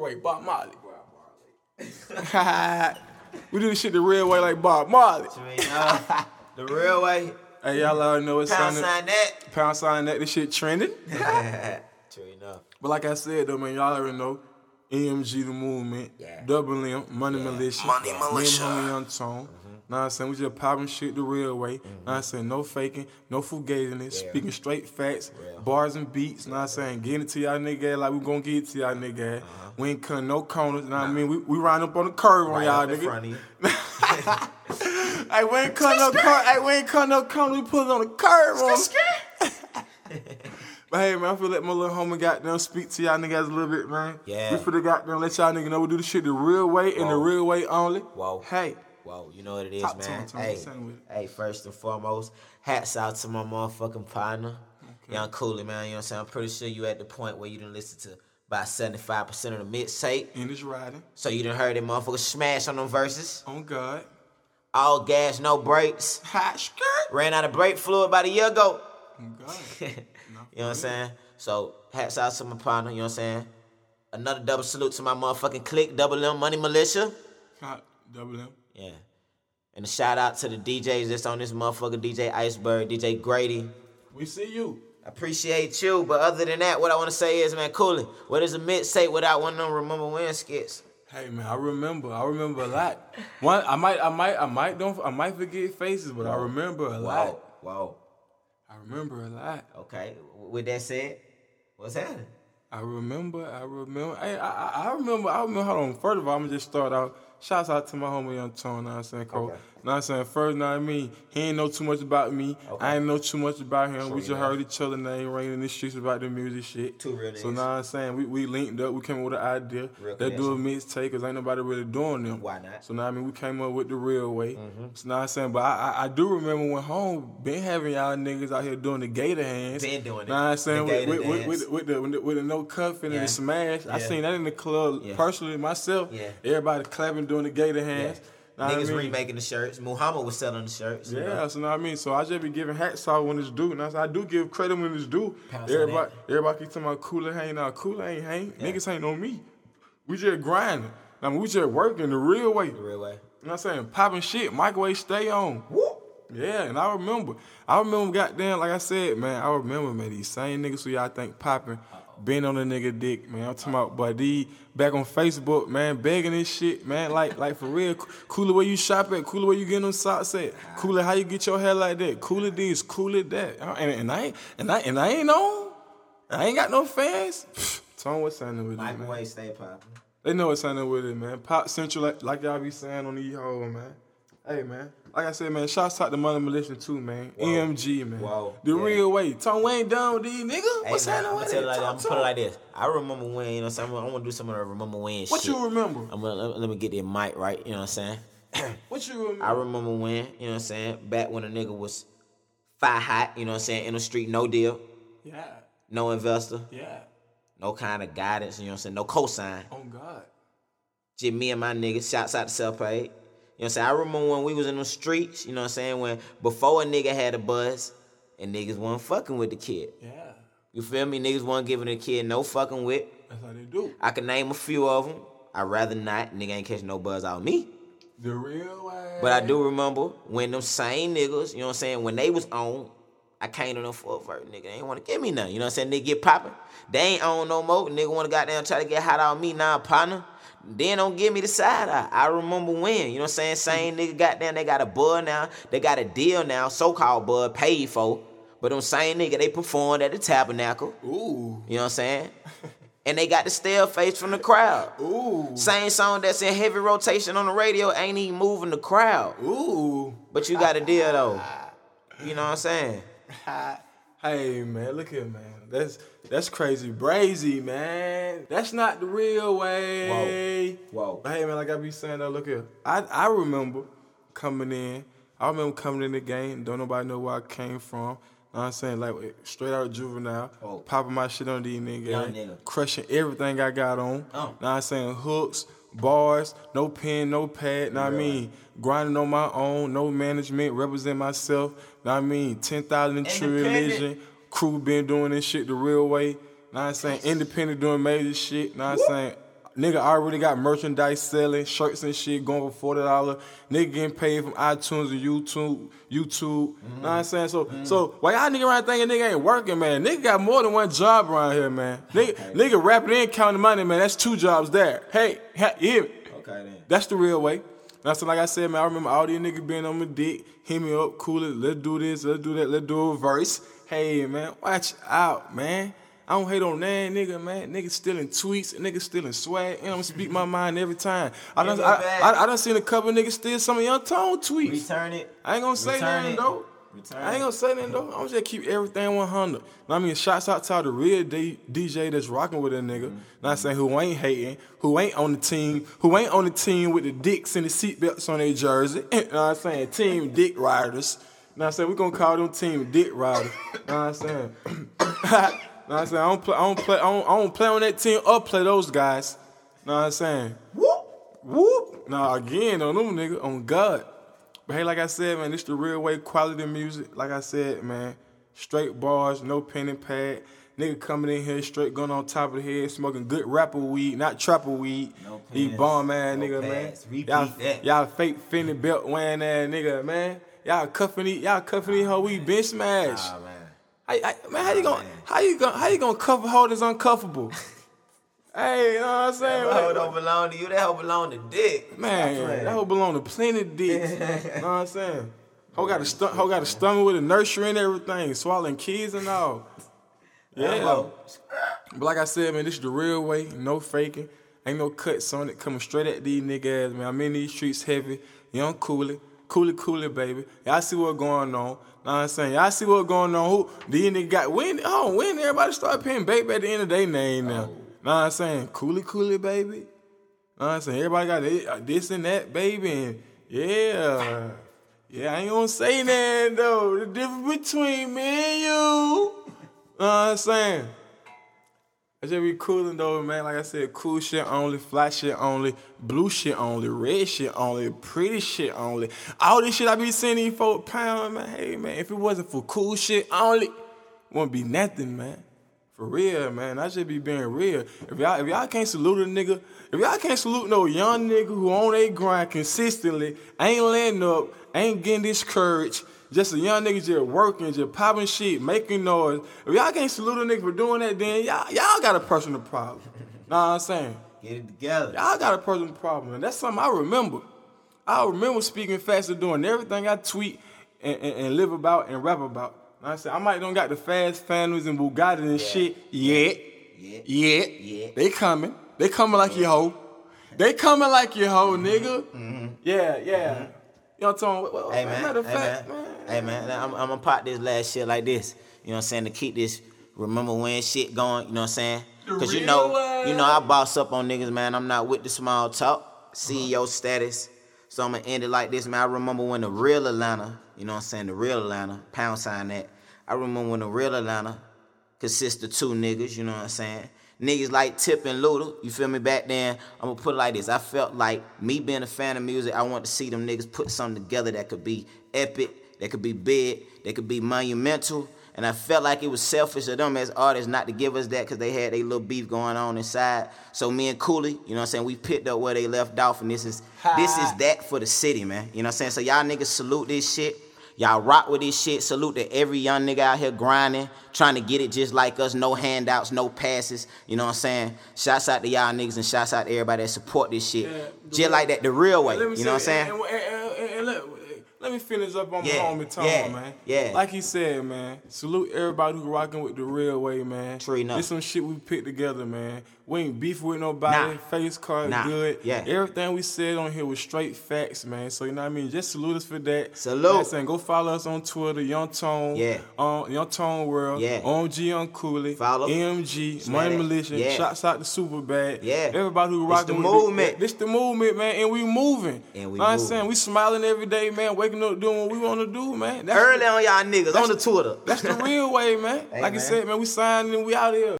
real way, Bob Marley. we do this shit the real way like Bob Marley. The real way. Hey, y'all already know it's Pound sign that. Pound sign that this shit trending. True enough. But like I said though, man, y'all already know EMG the movement, Yeah. Double M, Money Militia, Money Militia. Young Tone. Know what I'm saying? We just popping shit the real way. Know what I'm mm-hmm. saying? No faking, no fugating it, Yeah. speaking straight facts, Real. bars and beats. Know what I'm saying? Getting it to y'all nigga like we gonna get it to y'all nigga ass. We ain't cutting no corners, know what I mean? We, we riding up on the curve on y'all up in nigga. front of. Hey, we ain't cutting no corner. Hey, we ain't cutting no corner. We put it on the curve on. But hey man, I feel like my little homie goddamn speak to y'all niggas a little bit, man. Yeah. We finna goddamn let y'all niggas know we do the shit the real way and the real way only. Whoa. Hey. Whoa, you know what it is, Talk to man. him, tell him hey, what's happening with it. hey, first and foremost, hats out to my motherfucking partner, Young Cooley, man. You know what I'm saying? I'm pretty sure you at the point where you didn't listen to about 75% of the mixtape. And it's riding. So you done heard that motherfucker smash on them verses. On God. All gas, no brakes. Hot skirt. Ran out of brake fluid about a year ago. On God. you know what I'm saying? So hats out to my partner, you know what I'm saying? Another double salute to my motherfucking clique, Double M Money Militia. Hot double M. Yeah. And a shout out to the DJs that's on this motherfucker, DJ Iceberg, DJ Grady. We see you. Appreciate you, but other than that, what I want to say is, man, Cooley, what is a mid say without one of them Remember When skits? Hey man, I remember. I remember a lot. One, I might, I might, I might don't, I might forget faces, but I remember a lot. Whoa, whoa. I remember a lot. Okay, with that said, what's happening? I remember, I remember. Hey, I, I, I remember, I remember. Hold on. First of all, I'm gonna just start out. Shouts out to my homie Young Tone. I'm saying, Cole. Okay. Know what I'm saying. First, know what I mean. He ain't know too much about me. Okay. I ain't know too much about him. we just heard each other name ringing in the streets about the music shit. Two real So know what I'm saying. We, we linked up. We came up with an idea. Real Let's do a mixtape because ain't nobody really doing them. Why not? So now I mean, we came up with the real way. Mm-hmm. So now I'm saying, but I, I I do remember when home been having y'all niggas out here doing the gator hands. Been doing it. Know what I'm saying with, with, with, dance. with, with the with the with the no cuffing Yeah. and the smash. I seen that in the club Yeah. personally myself. Yeah. Everybody clapping doing the gator hands. Know what I Niggas mean? remaking the shirts. Muhammad was selling the shirts. you Yeah, know? so know what I mean. So I just be giving hats off when it's due. And I, I do give credit when it's due. Pounds Everybody, everybody keep talking about cooler hang out. Cooler ain't hang. Niggas ain't on me. We just grinding. I mean, we just working the real way. The real way. You know what I'm saying? Popping shit, microwave stay on. Yeah, and I remember. I remember goddamn, like I said, man, I remember, man, these same niggas who y'all think popping, been on a nigga dick, man. I'm talking about, these back on Facebook, man, begging this shit, man, like, like for real. Cooler where you shop at, cooler where you getting them socks at, cooler how you get your hair like that, cooler this, cooler that. And, and I ain't, and I, and I ain't on. I ain't got no fans. Tell 'em what's happening with it, man. Microwave stay popping. They know what's happening with it, man. Pop Central, like, like y'all be saying on the hoe, man. Hey, man. Like I said, man, shouts out to Money Militia too, man. EMG, man. Whoa. The Yeah. real way. Tom Wayne down with these niggas. Hey, What's man, happening I'm with gonna it? like, I'm to put it like this. I remember when, you know, what I'm saying, I'm gonna, do some of the remember when shit. What shit. you remember? I'm gonna let, let me get that mic right. You know what I'm saying? What you remember? I remember when, you know what I'm saying, back when a nigga was fire hot. You know what I'm saying, in the street, no deal, yeah, no investor, yeah. no kind of guidance. You know what I'm saying, no cosign. Oh God. Just me and my niggas. Shouts out to self paid. You know what I'm saying? I remember when we was in the streets, you know what I'm saying, when before a nigga had a buzz and niggas wasn't fucking with the kid. Yeah, You feel me? Niggas wasn't giving the kid no fucking with. that's how they do. I can name a few of them. I'd rather not. Nigga ain't catching no buzz out of me. The real way. But I do remember when them same niggas, you know what I'm saying, when they was on, I came to them for a verse. Nigga, they ain't want to give me nothing. You know what I'm saying? Nigga get popping. They ain't on no more. Nigga want to goddamn try to get hot out me now, partner. Then don't give me the side eye. I remember when, you know what I'm saying? Same mm-hmm. nigga got goddamn, they got a bud now. They got a deal now, so-called bud, paid for. But them same nigga, they performed at the tabernacle. Ooh, You know what I'm saying? and they got the stale face from the crowd. ooh, Same song that's in heavy rotation on the radio ain't even moving the crowd. ooh. But you got a deal though. You know what I'm saying? Hey man, look here, man. That's that's crazy, brazy, man. That's not the real way. Whoa. But hey man, like I be saying though, look here. I I remember coming in. I remember coming in the game. Don't nobody know where I came from. Know what I'm saying? Like straight out of juvenile, Oh. popping my shit on these niggas, nigga. crushing everything I got on. Oh. Know what I'm saying? Hooks, bars, no pen, no pad. Know what I mean? Grinding on my own, no management, represent myself. Know what I mean? 10,000 true religion. Crew been doing this shit the real way. Now I'm saying? Independent doing major shit. Now I'm saying? Nigga I already got merchandise selling, shirts and shit going for forty dollars. Nigga getting paid from iTunes and YouTube, YouTube. Mm-hmm. Know I'm saying? So, so why y'all nigga around thinking nigga ain't working, man? Nigga got more than one job around here, man. Nigga, nigga rapping and counting money, man. That's two jobs there. Hey, hear me? Okay then. That's the real way. That's like I said, man. I remember all these niggas being on my dick, hit me up, cool it. Let's do this, let's do that, let's do a verse. Hey, man, watch out, man. I don't hate on that nigga, man. Niggas stealing tweets, niggas stealing swag, and you know, I'm speak my mind every time. I done, I. I, I done seen a couple niggas steal some of your tone tweets. Return it. I ain't gonna say Return nothing it. though. Return I ain't gonna say nothing though. I'm just keep everything 100. I mean, shots out to the real D- DJ that's rocking with a nigga. Mm-hmm. Not saying who ain't hating, who ain't on the team, who ain't on the team with the dicks and the seatbelts on their jersey. you know what I'm saying? Team Dick Riders. You know what I'm saying? we gonna call them Team Dick Riders. You know what I'm saying? you know what I'm saying? I don't play, I don't play, I don't, I don't play on that team or play those guys. You know what I'm saying? Whoop. Whoop. Nah, again, on them nigga, on God. But hey, like I said, man, this the real way quality music. Like I said, man, straight bars, no pen and pad. Nigga coming in here straight going on top of the head, smoking good rapper weed, not trapper weed. No He pens, bomb ass no nigga, pads. man. Repeat Y'all, that. y'all fake Fendi belt wearing ass nigga, man. Y'all cuffing y'all cuffing these hoe we bench smash. Ah man. How, how- man, how you Nah, gonna, how you gonna, how you gonna cover holders uncuffable? hey, you know what I'm saying? That hoe don't belong to you. That hoe belong to Dick. Man, that hoe belong to plenty of dicks. You know what I'm saying? Hoe got a stu- hoe got a stomach with a nursery and everything, swallowing kids and all. Yeah. But like I said, man, this is the real way, no faking. Ain't no cuts on it, coming straight at these niggas, man. I'm in these streets heavy, young Cooley, Cooley Cooley, baby. Y'all see what going on. Know what I'm saying? Y'all see what going on. Who these niggas got when oh when everybody start paying baby at the end of their name now. Know what I'm saying? Cooley Cooley, baby. Know what I'm saying? Everybody got this- uh, this and that, baby. And yeah. Yeah, I ain't gonna say that though. The difference between me and you. Know what I'm saying? I just be coolin' though, man. Like I said, cool shit only, fly shit only, blue shit only, red shit only, pretty shit only. All this shit I be seeing for folk pound, man. Hey, man, if it wasn't for cool shit only, wouldn't be nothing, man. For real, man. I should be being real. If y'all, if y'all can't salute a nigga, if y'all can't salute no young nigga who on a grind consistently, ain't letting up, ain't getting discouraged, just a young nigga just working, just popping shit, making noise. If y'all can't salute a nigga for doing that, then y'all, y'all got a personal problem. know what I'm saying? Get it together. Y'all got a personal problem, and that's something I remember. I remember speaking fast and doing everything I tweet and, and, and live about and rap about. I'm saying I might don't got the fast families and Bugatti and shit yet. Yeah. Yet. Yeah. They coming. They coming like your hoe. They coming like your hoe, mm-hmm. nigga. Mm-hmm. Yeah, yeah. Mm-hmm. You know what I'm talking about? Mm-hmm. Hey man, Matter of hey fact, man, hey man, I'm, I'm gonna pop this last shit like this. You know what I'm saying to keep this remember when shit going. You know what I'm saying? Cause you know, you know I boss up on niggas, man. I'm not with the small talk, CEO status. So I'm gonna end it like this, man. I remember when the real Atlanta, you know what I'm saying, the real Atlanta, pound sign that. I remember when the real Atlanta consists of two niggas, you know what I'm saying? Niggas like Tip and Luda, you feel me? Back then, I'm gonna put it like this. I felt like me being a fan of music, I want to see them niggas put something together that could be epic, that could be big, that could be monumental. And I felt like it was selfish of them as artists not to give us that because they had a little beef going on inside. So me and Cooley, you know what I'm saying, we picked up where they left off, and this is this is that for the city, man. You know what I'm saying? So y'all niggas salute this shit. Y'all rock with this shit. Salute to every young nigga out here grinding, trying to get it just like us. No handouts, no passes. You know what I'm saying? Shouts out to y'all niggas and shouts out to everybody that support this shit. Yeah, just like that, the real way. Me You know what I'm saying? And- and let, me finish up on Yeah, my homie Tom, yeah, man. yeah. Like he said, man. Salute everybody who rocking with the real way, man. True enough. This some shit we picked together, man. We ain't beef with nobody. Nah. Face card Nah. good. Yeah. Everything we said on here was straight facts, man. So you know what I mean? Just salute us for that. Salute. I'm saying? Go follow us on Twitter, Young Tone. Yeah. On Young Tone World. Yeah. OMG Young Cooley. Follow. MG. Smack Money. Militia. Yeah. Shouts out to Superbad. Yeah. Everybody who rocking the movement. This the movement, man, and we moving. And we know what I'm saying? We smiling every day, man, waking up doing what we want to do, man. That's Early on y'all niggas on the Twitter. That's the real way, man. Hey, like I said, man, we signed and we out here.